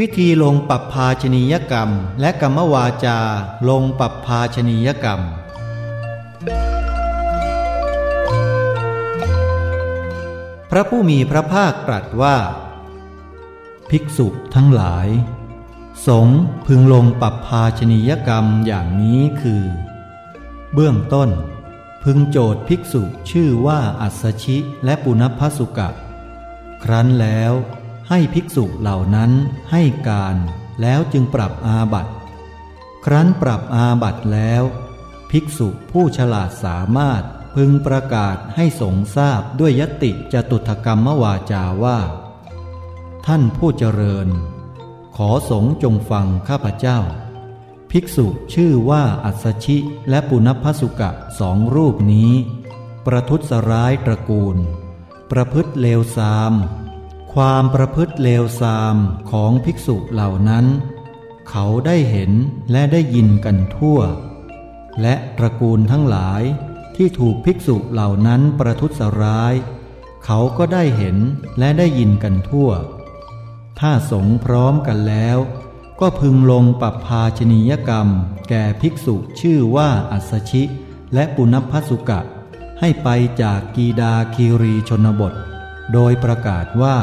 วิธีลงปัปภาชนียกรรม และกรรมวาจาลงปัปภาชนียกรรม พระผู้มีพระภาคตรัสว่า ภิกษุทั้งหลาย สงพึงลงปัปภาชนียกรรมอย่างนี้คือ เบื้องต้น พึงโจทย์ภิกษุชื่อว่าอัสชิและปุณพสุกะ ครั้นแล้ว ให้ภิกษุเหล่านั้นให้การแล้วจึงปรับอาบัติ ครั้นปรับอาบัติแล้ว ภิกษุผู้ฉลาดสามารถพึงประกาศให้สงทราบด้วยยติจตุถกรรมวาจาว่า ท่านผู้เจริญ ขอสงจงฟังข้าพเจ้า ภิกษุชื่อว่าอัสชิและปุณพสุกะสองรูปนี้ ประทุษร้ายตระกูล ประพฤติเลวทราม ความประพฤติเลวทรามของภิกษุเหล่านั้น เขาได้เห็นและได้ยินกันทั่ว และตระกูลทั้งหลายที่ถูกภิกษุเหล่านั้นประทุษร้าย เขาก็ได้เห็นและได้ยินกันทั่ว ถ้าสงพร้อมกันแล้ว ก็พึงลงปรับภาชนียกรรม แก่ภิกษุชื่อว่าอัสชิ และปุณพสุกะ ให้ไปจากกีดาคีรีชนบท โดยประกาศว่า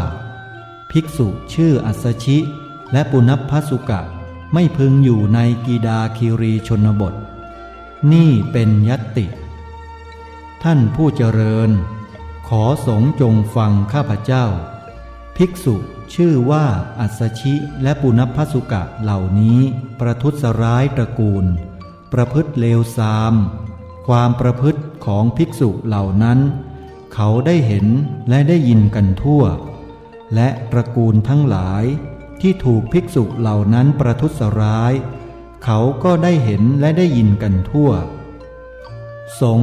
ภิกษุชื่ออัสชิ และปุณพสุกะไม่พึงอยู่ในกีดาคิรีชนบท นี่เป็นยติ ท่านผู้เจริญ ขอสงจงฟังข้าพเจ้า ภิกษุชื่อว่าอัสชิและปุณพสุกะเหล่านี้ประทุษร้ายตระกูล ประพฤติเลวทราม ความประพฤติของภิกษุเหล่านั้น เขาได้เห็นและได้ยินกันทั่ว และตระกูลทั้งหลายที่ถูกภิกษุเหล่านั้นประทุษร้าย เขาก็ได้เห็นและได้ยินกันทั่ว สง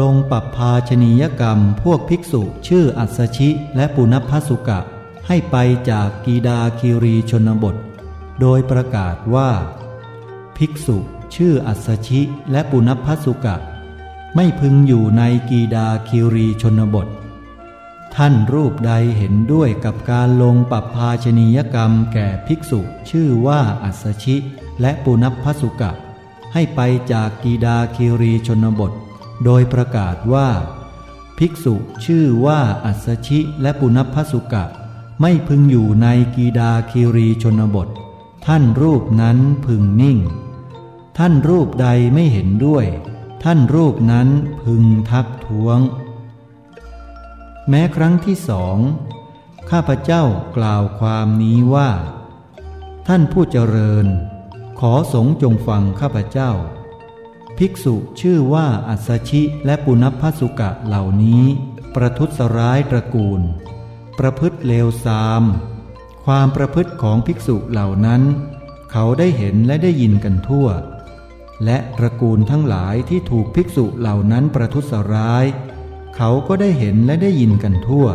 ลงปรับภาชนียกรรมพวกภิกษุชื่ออัสชิและปุณพสุกะ ให้ไปจากกีดาคิรีชนบท โดยประกาศว่า ภิกษุชื่ออัสชิและปุณพสุกะ ไม่พึงอยู่ในกีดาคิรีชนบท ท่านรูปใดเห็นด้วยกับการลงปรับภาชนียกรรมแก่ภิกษุชื่อว่าอัสชิและปุณพสุกะ ให้ไปจากกีดาคิรีชนบท โดยประกาศว่า ภิกษุชื่อว่าอัสชิและปุณพสุกะ ไม่พึงอยู่ในกีดาคิรีชนบท ท่านรูปนั้นพึงนิ่ง ท่านรูปใดไม่เห็นด้วย ท่านรูปนั้นพึงทักท้วง แม้ครั้งที่สอง ข้าพเจ้ากล่าวความนี้ว่า ท่านผู้เจริญ ขอสงจงฟังข้าพเจ้า ภิกษุชื่อว่าอัสชิและปุณพสุกะเหล่านี้ ประทุษร้ายตระกูล ประพฤติเลวทราม ความประพฤติของภิกษุเหล่านั้น เขาได้เห็นและได้ยินกันทั่ว และตระกูลทั้งหลายที่ถูกภิกษุเหล่านั้นประทุษร้าย เขาก็ได้เห็นและได้ยินกันทั่ว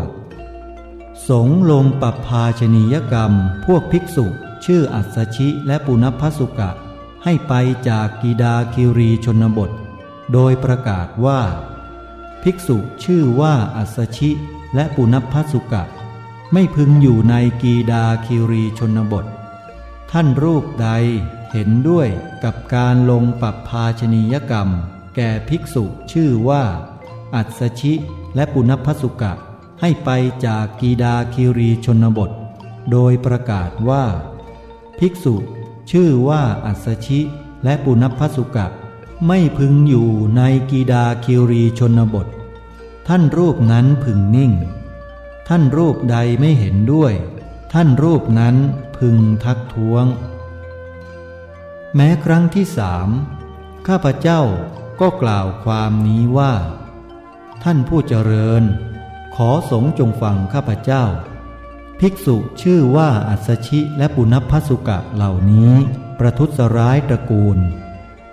สงลงปรับภาชนียกรรมพวกภิกษุ ชื่ออัสชิและปุณพสุกะ ให้ไปจากกีดาคิรีชนบท โดยประกาศว่า ภิกษุชื่อว่าอัสชิและปุณพสุกะ ไม่พึงอยู่ในกีดาคิรีชนบท ท่านรูปใด เห็นด้วยกับการลงปรับภาชนียกรรม แก่ภิกษุชื่อว่า อัศชิและปุณพสุกะ ให้ไปจากกีดาคิรีชนบท โดยประกาศว่า ภิกษุชื่อว่าอัศชิและปุณพสุกะ ไม่พึงอยู่ในกีดาคิรีชนบท ท่านรูปนั้นพึงนิ่ง ท่านรูปใดไม่เห็นด้วย ท่านรูปนั้นพึงทักท้วง แม้ครั้งที่สามข้าพเจ้าก็กล่าวความนี้ว่า ท่านผู้เจริญ ขอสงจงฟังข้าพเจ้า ภิกษุชื่อว่าอัสชิและปุณพสุกะเหล่านี้ ประทุษร้ายตระกูล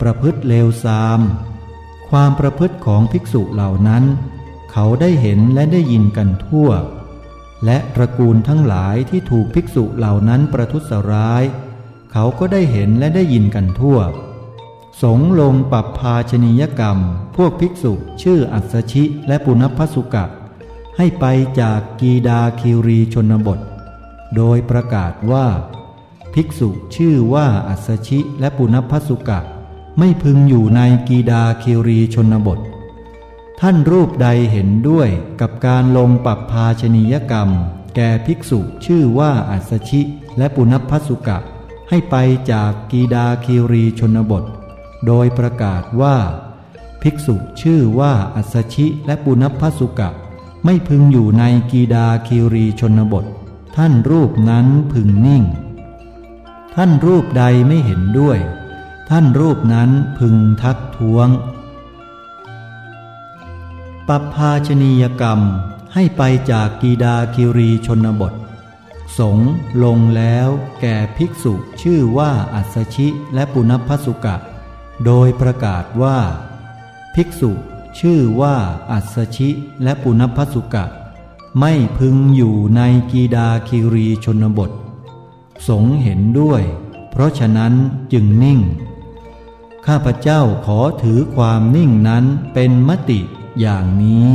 ประพฤติเลวทราม ความประพฤติของภิกษุเหล่านั้น เขาได้เห็นและได้ยินกันทั่ว และตระกูลทั้งหลายที่ถูกภิกษุเหล่านั้นประทุษร้าย เขาก็ได้เห็นและได้ยินกันทั่ว สงลงปรับภาชนียกรรม พวกภิกษุชื่ออัสชิและปุณพสุกะ ให้ไปจากกีดาคิรีชนบท โดยประกาศว่า ภิกษุชื่อว่าอัสชิและปุณพสุกะ ไม่พึงอยู่ในกีดาคิรีชนบท ท่านรูปใดเห็นด้วยกับการลงปรับภาชนียกรรม แก่ภิกษุชื่อว่าอัสชิและปุณพสุกะ ให้ไปจากกีดาคิรีชนบท โดยประกาศว่า ภิกษุชื่อว่าอัสชิและปุณพสุกะ ไม่พึงอยู่ในกีดาคิรีชนบท ท่านรูปนั้นพึงนิ่ง ท่านรูปใดไม่เห็นด้วย ท่านรูปนั้นพึงทักท้วง ปัปภาชนียกรรมให้ไปจากกีดาคิรีชนบท สงลงแล้วแก่ภิกษุชื่อว่าอัสชิและปุณพสุกะ โดยประกาศว่า ภิกษุชื่อว่าอัสชิและปุณพสุกะ ไม่พึงอยู่ในกีดาคิรีชนบท สงเห็นด้วย เพราะฉะนั้นจึงนิ่ง ข้าพเจ้าขอถือความนิ่งนั้นเป็นมติอย่างนี้